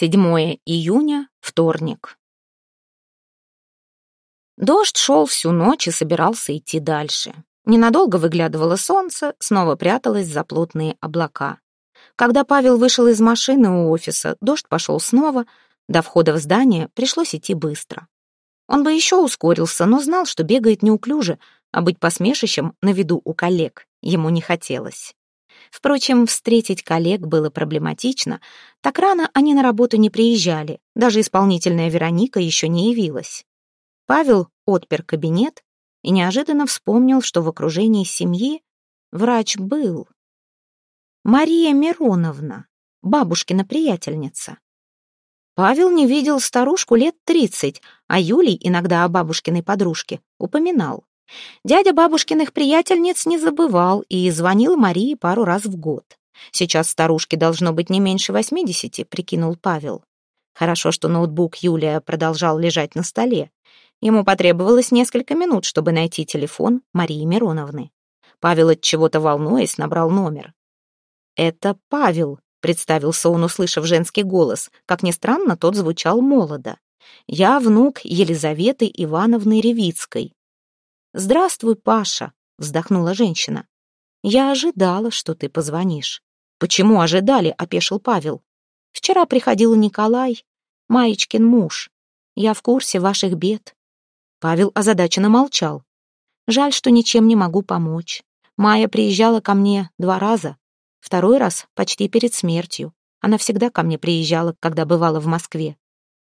7 июня, вторник. Дождь шел всю ночь и собирался идти дальше. Ненадолго выглядывало солнце, снова пряталось за плотные облака. Когда Павел вышел из машины у офиса, дождь пошел снова. До входа в здание пришлось идти быстро. Он бы еще ускорился, но знал, что бегает неуклюже, а быть посмешищем на виду у коллег ему не хотелось. Впрочем, встретить коллег было проблематично. Так рано они на работу не приезжали, даже исполнительная Вероника еще не явилась. Павел отпер кабинет и неожиданно вспомнил, что в окружении семьи врач был. Мария Мироновна, бабушкина приятельница. Павел не видел старушку лет тридцать, а Юлий иногда о бабушкиной подружке упоминал. Дядя бабушкиных приятельниц не забывал и звонил Марии пару раз в год. Сейчас старушке должно быть не меньше восьмидесяти, прикинул Павел. Хорошо, что ноутбук Юлия продолжал лежать на столе. Ему потребовалось несколько минут, чтобы найти телефон Марии Мироновны. Павел от чего-то волнуясь набрал номер. «Это Павел», — представился он, услышав женский голос. Как ни странно, тот звучал молодо. «Я внук Елизаветы Ивановны Ревицкой. «Здравствуй, Паша», — вздохнула женщина. «Я ожидала, что ты позвонишь». «Почему ожидали?» — опешил Павел. «Вчера приходил Николай, Маечкин муж. Я в курсе ваших бед». Павел озадаченно молчал. «Жаль, что ничем не могу помочь. Майя приезжала ко мне два раза. Второй раз почти перед смертью. Она всегда ко мне приезжала, когда бывала в Москве.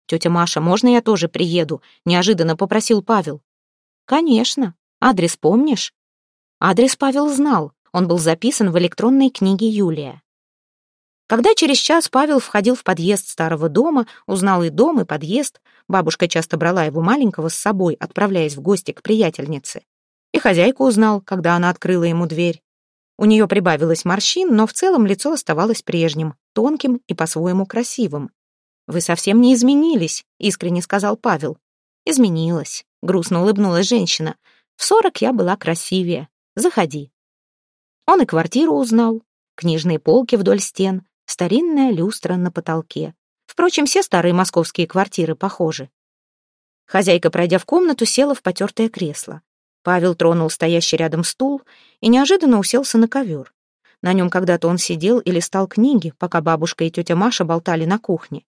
«Тетя Маша, можно я тоже приеду?» — неожиданно попросил Павел. «Конечно. Адрес помнишь?» Адрес Павел знал. Он был записан в электронной книге Юлия. Когда через час Павел входил в подъезд старого дома, узнал и дом, и подъезд, бабушка часто брала его маленького с собой, отправляясь в гости к приятельнице. И хозяйку узнал, когда она открыла ему дверь. У нее прибавилось морщин, но в целом лицо оставалось прежним, тонким и по-своему красивым. «Вы совсем не изменились», — искренне сказал Павел. «Изменилась», — грустно улыбнулась женщина. «В сорок я была красивее. Заходи». Он и квартиру узнал. Книжные полки вдоль стен, старинная люстра на потолке. Впрочем, все старые московские квартиры похожи. Хозяйка, пройдя в комнату, села в потертое кресло. Павел тронул стоящий рядом стул и неожиданно уселся на ковер. На нем когда-то он сидел и листал книги, пока бабушка и тетя Маша болтали на кухне.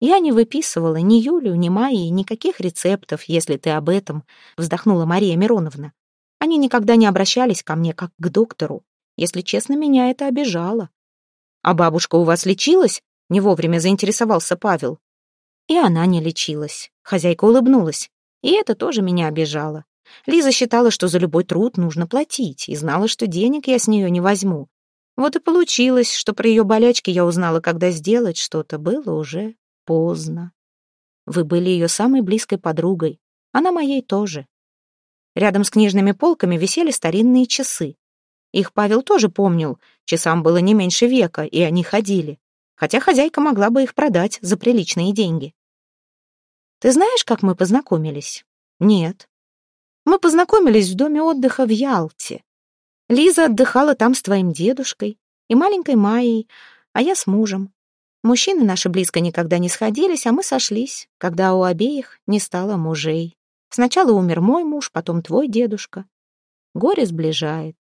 «Я не выписывала ни Юлю, ни Майи никаких рецептов, если ты об этом», — вздохнула Мария Мироновна. «Они никогда не обращались ко мне как к доктору. Если честно, меня это обижало». «А бабушка у вас лечилась?» — не вовремя заинтересовался Павел. И она не лечилась. Хозяйка улыбнулась. И это тоже меня обижало. Лиза считала, что за любой труд нужно платить, и знала, что денег я с нее не возьму. Вот и получилось, что про ее болячки я узнала, когда сделать что-то было уже поздно. Вы были ее самой близкой подругой. Она моей тоже. Рядом с книжными полками висели старинные часы. Их Павел тоже помнил. Часам было не меньше века, и они ходили. Хотя хозяйка могла бы их продать за приличные деньги. Ты знаешь, как мы познакомились? Нет. Мы познакомились в доме отдыха в Ялте. Лиза отдыхала там с твоим дедушкой и маленькой Майей, а я с мужем. Мужчины наши близко никогда не сходились, а мы сошлись, когда у обеих не стало мужей. Сначала умер мой муж, потом твой дедушка. Горе сближает.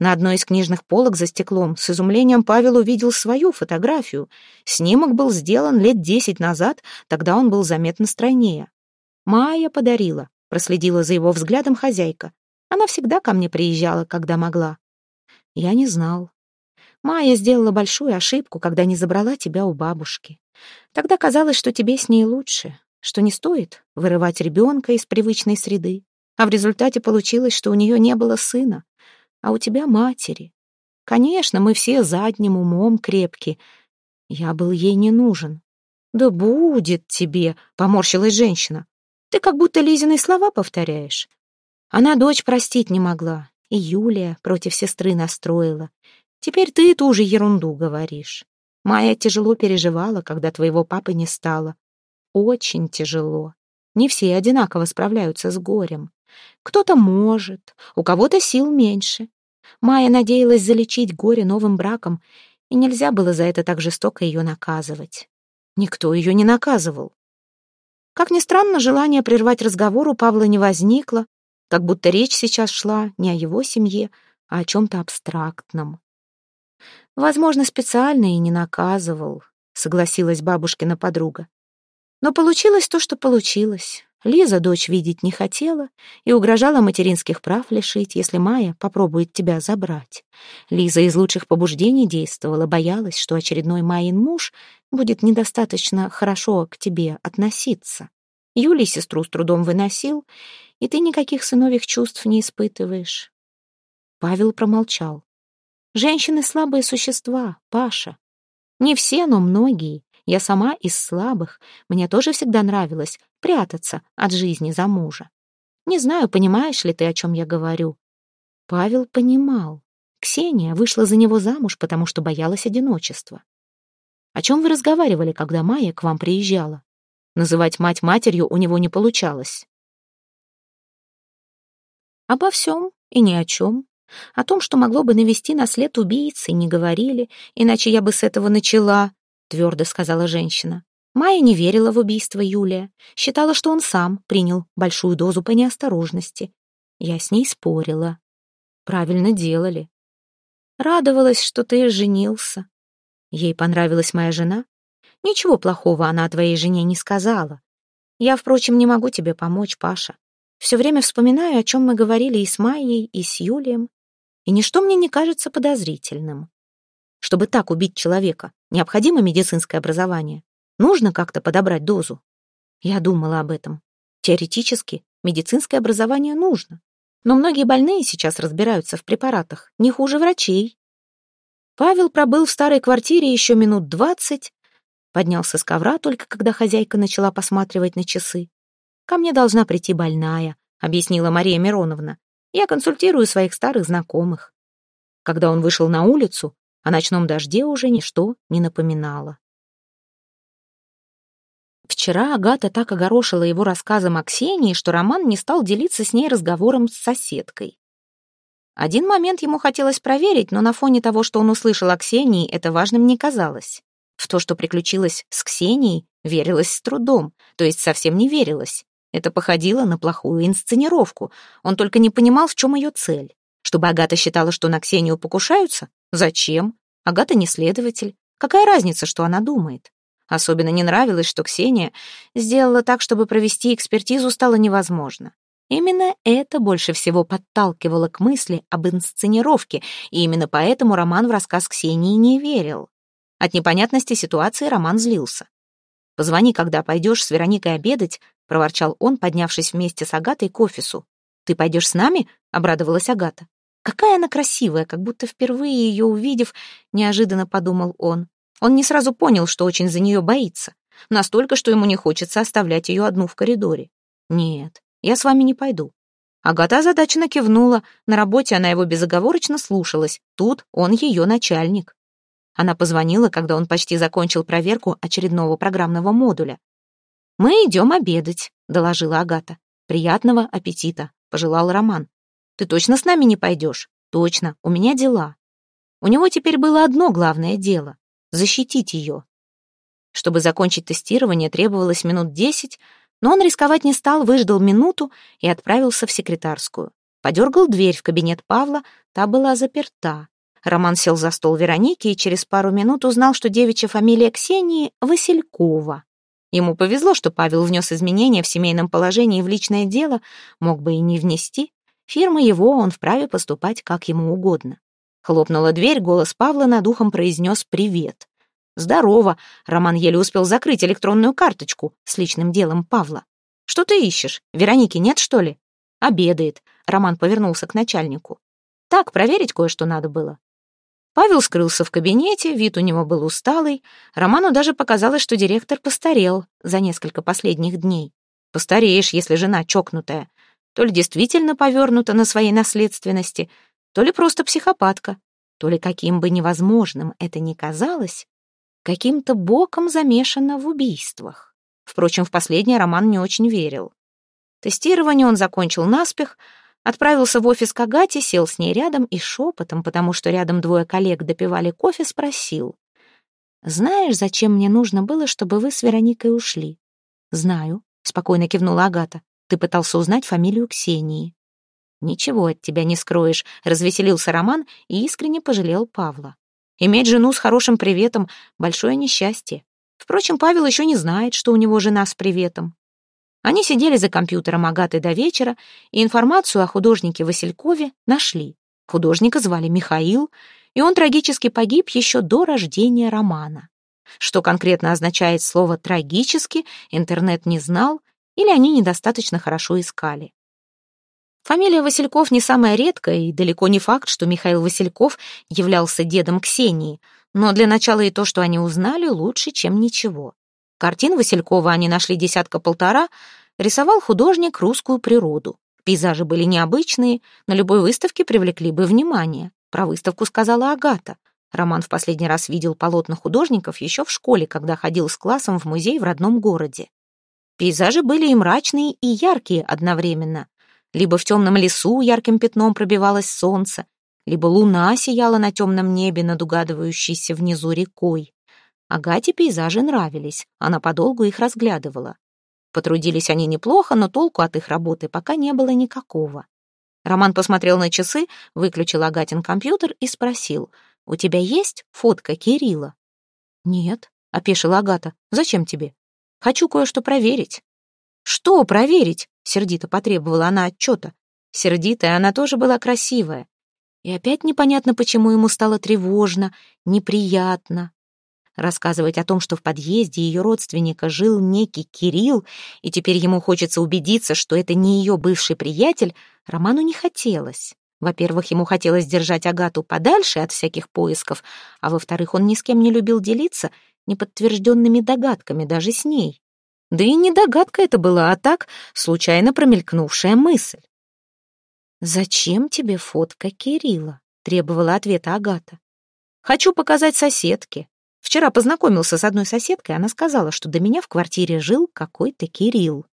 На одной из книжных полок за стеклом с изумлением Павел увидел свою фотографию. Снимок был сделан лет десять назад, тогда он был заметно стройнее. Майя подарила, проследила за его взглядом хозяйка. Она всегда ко мне приезжала, когда могла. Я не знал. Майя сделала большую ошибку, когда не забрала тебя у бабушки. Тогда казалось, что тебе с ней лучше, что не стоит вырывать ребенка из привычной среды. А в результате получилось, что у нее не было сына, а у тебя матери. Конечно, мы все задним умом крепки. Я был ей не нужен. «Да будет тебе», — поморщилась женщина. «Ты как будто Лизины слова повторяешь». Она дочь простить не могла, и Юлия против сестры настроила. Теперь ты ту же ерунду говоришь. Майя тяжело переживала, когда твоего папы не стало. Очень тяжело. Не все одинаково справляются с горем. Кто-то может, у кого-то сил меньше. Майя надеялась залечить горе новым браком, и нельзя было за это так жестоко ее наказывать. Никто ее не наказывал. Как ни странно, желание прервать разговор у Павла не возникло, как будто речь сейчас шла не о его семье, а о чем-то абстрактном. Возможно, специально и не наказывал, согласилась бабушкина подруга. Но получилось то, что получилось. Лиза дочь видеть не хотела и угрожала материнских прав лишить, если Майя попробует тебя забрать. Лиза из лучших побуждений действовала, боялась, что очередной Майин муж будет недостаточно хорошо к тебе относиться. Юлий сестру с трудом выносил, и ты никаких сыновьих чувств не испытываешь. Павел промолчал. Женщины слабые существа, Паша. Не все, но многие. Я сама из слабых. Мне тоже всегда нравилось прятаться от жизни за мужа. Не знаю, понимаешь ли ты, о чем я говорю. Павел понимал. Ксения вышла за него замуж, потому что боялась одиночества. О чем вы разговаривали, когда Майя к вам приезжала? Называть мать матерью у него не получалось. Обо всем и ни о чем. О том, что могло бы навести на след убийцы, не говорили, иначе я бы с этого начала, твердо сказала женщина. Майя не верила в убийство Юлия, считала, что он сам принял большую дозу по неосторожности. Я с ней спорила. Правильно делали. Радовалась, что ты женился. Ей понравилась моя жена. Ничего плохого она о твоей жене не сказала. Я, впрочем, не могу тебе помочь, Паша. Все время вспоминаю, о чем мы говорили и с Майей, и с Юлием и ничто мне не кажется подозрительным. Чтобы так убить человека, необходимо медицинское образование. Нужно как-то подобрать дозу. Я думала об этом. Теоретически, медицинское образование нужно. Но многие больные сейчас разбираются в препаратах, не хуже врачей. Павел пробыл в старой квартире еще минут двадцать, поднялся с ковра только когда хозяйка начала посматривать на часы. «Ко мне должна прийти больная», — объяснила Мария Мироновна. Я консультирую своих старых знакомых. Когда он вышел на улицу, о ночном дожде уже ничто не напоминало. Вчера Агата так огорошила его рассказом о Ксении, что Роман не стал делиться с ней разговором с соседкой. Один момент ему хотелось проверить, но на фоне того, что он услышал о Ксении, это важным не казалось. В то, что приключилось с Ксенией, верилось с трудом, то есть совсем не верилось. Это походило на плохую инсценировку. Он только не понимал, в чем ее цель. Чтобы Агата считала, что на Ксению покушаются? Зачем? Агата не следователь. Какая разница, что она думает? Особенно не нравилось, что Ксения сделала так, чтобы провести экспертизу стало невозможно. Именно это больше всего подталкивало к мысли об инсценировке, и именно поэтому Роман в рассказ Ксении не верил. От непонятности ситуации Роман злился. «Позвони, когда пойдешь с Вероникой обедать, проворчал он, поднявшись вместе с Агатой к офису. «Ты пойдешь с нами?» — обрадовалась Агата. «Какая она красивая, как будто впервые ее увидев, неожиданно подумал он. Он не сразу понял, что очень за нее боится. Настолько, что ему не хочется оставлять ее одну в коридоре. «Нет, я с вами не пойду». Агата озадаченно кивнула. На работе она его безоговорочно слушалась. Тут он ее начальник. Она позвонила, когда он почти закончил проверку очередного программного модуля. «Мы идем обедать», — доложила Агата. «Приятного аппетита», — пожелал Роман. «Ты точно с нами не пойдешь?» «Точно, у меня дела». У него теперь было одно главное дело — защитить ее. Чтобы закончить тестирование, требовалось минут десять, но он рисковать не стал, выждал минуту и отправился в секретарскую. Подергал дверь в кабинет Павла, та была заперта. Роман сел за стол Вероники и через пару минут узнал, что девичья фамилия Ксении — Василькова. Ему повезло, что Павел внес изменения в семейном положении и в личное дело, мог бы и не внести. Фирма его, он вправе поступать как ему угодно. Хлопнула дверь, голос Павла над ухом произнес «Привет». «Здорово!» Роман еле успел закрыть электронную карточку с личным делом Павла. «Что ты ищешь? Вероники нет, что ли?» «Обедает». Роман повернулся к начальнику. «Так, проверить кое-что надо было. Павел скрылся в кабинете, вид у него был усталый. Роману даже показалось, что директор постарел за несколько последних дней. Постареешь, если жена чокнутая. То ли действительно повернута на своей наследственности, то ли просто психопатка, то ли каким бы невозможным это ни казалось, каким-то боком замешана в убийствах. Впрочем, в последний Роман не очень верил. Тестирование он закончил наспех, Отправился в офис к Агате, сел с ней рядом и шепотом, потому что рядом двое коллег допивали кофе, спросил. «Знаешь, зачем мне нужно было, чтобы вы с Вероникой ушли?» «Знаю», — спокойно кивнула Агата. «Ты пытался узнать фамилию Ксении». «Ничего от тебя не скроешь», — развеселился Роман и искренне пожалел Павла. «Иметь жену с хорошим приветом — большое несчастье. Впрочем, Павел еще не знает, что у него жена с приветом. Они сидели за компьютером Агаты до вечера, и информацию о художнике Василькове нашли. Художника звали Михаил, и он трагически погиб еще до рождения романа. Что конкретно означает слово «трагически», интернет не знал, или они недостаточно хорошо искали. Фамилия Васильков не самая редкая, и далеко не факт, что Михаил Васильков являлся дедом Ксении, но для начала и то, что они узнали, лучше, чем ничего. Картин Василькова они нашли десятка-полтора, рисовал художник русскую природу. Пейзажи были необычные, на любой выставке привлекли бы внимание. Про выставку сказала Агата. Роман в последний раз видел полотна художников еще в школе, когда ходил с классом в музей в родном городе. Пейзажи были и мрачные, и яркие одновременно. Либо в темном лесу ярким пятном пробивалось солнце, либо луна сияла на темном небе над угадывающейся внизу рекой. Агате пейзажи нравились, она подолгу их разглядывала. Потрудились они неплохо, но толку от их работы пока не было никакого. Роман посмотрел на часы, выключил Агатин компьютер и спросил, «У тебя есть фотка Кирилла?» «Нет», — опешила Агата, «зачем тебе?» «Хочу кое-что проверить». «Что проверить?» — сердито потребовала она отчета. Сердитая она тоже была красивая. И опять непонятно, почему ему стало тревожно, неприятно. Рассказывать о том, что в подъезде ее родственника жил некий Кирилл, и теперь ему хочется убедиться, что это не ее бывший приятель, Роману не хотелось. Во-первых, ему хотелось держать Агату подальше от всяких поисков, а во-вторых, он ни с кем не любил делиться неподтвержденными догадками даже с ней. Да и не догадка это была, а так случайно промелькнувшая мысль. «Зачем тебе фотка Кирилла?» — требовала ответа Агата. «Хочу показать соседке. Вчера познакомился с одной соседкой, она сказала, что до меня в квартире жил какой-то Кирилл.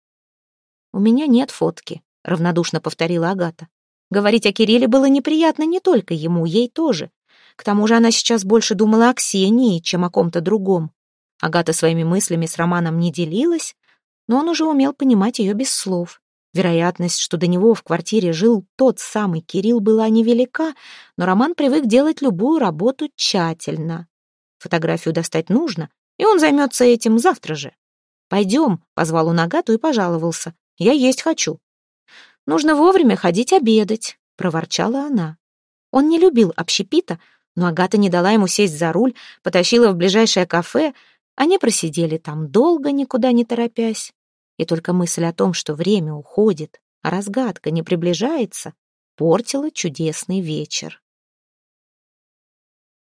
«У меня нет фотки», — равнодушно повторила Агата. Говорить о Кирилле было неприятно не только ему, ей тоже. К тому же она сейчас больше думала о Ксении, чем о ком-то другом. Агата своими мыслями с Романом не делилась, но он уже умел понимать ее без слов. Вероятность, что до него в квартире жил тот самый Кирилл, была невелика, но Роман привык делать любую работу тщательно. Фотографию достать нужно, и он займется этим завтра же. «Пойдем», — позвал он Агату и пожаловался. «Я есть хочу». «Нужно вовремя ходить обедать», — проворчала она. Он не любил общепита, но Агата не дала ему сесть за руль, потащила в ближайшее кафе. Они просидели там долго, никуда не торопясь. И только мысль о том, что время уходит, а разгадка не приближается, портила чудесный вечер.